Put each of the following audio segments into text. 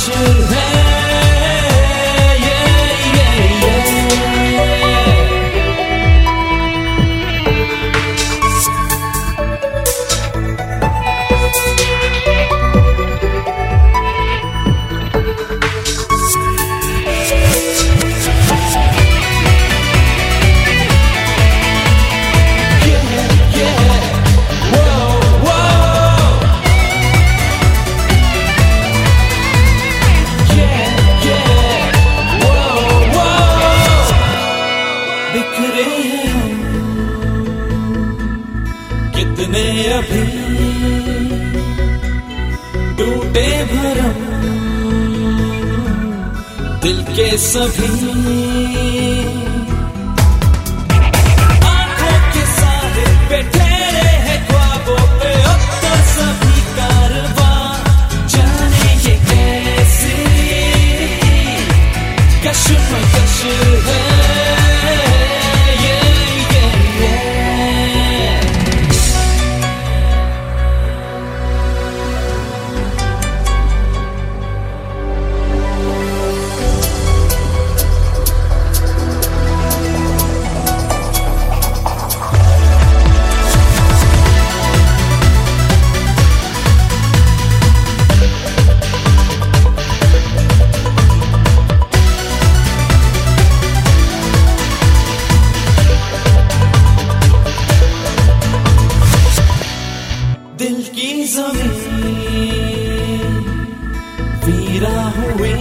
should अभी टूटे भरम दिल के सभी वीरा हुए।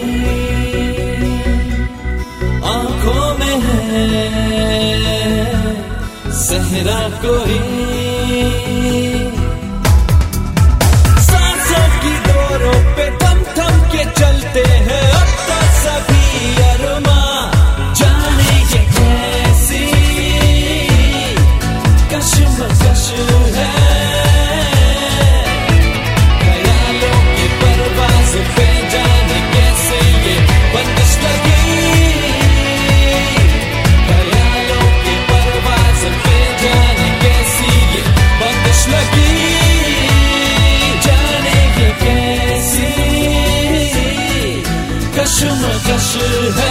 आँखों में है सहरा कोई कश्मकश है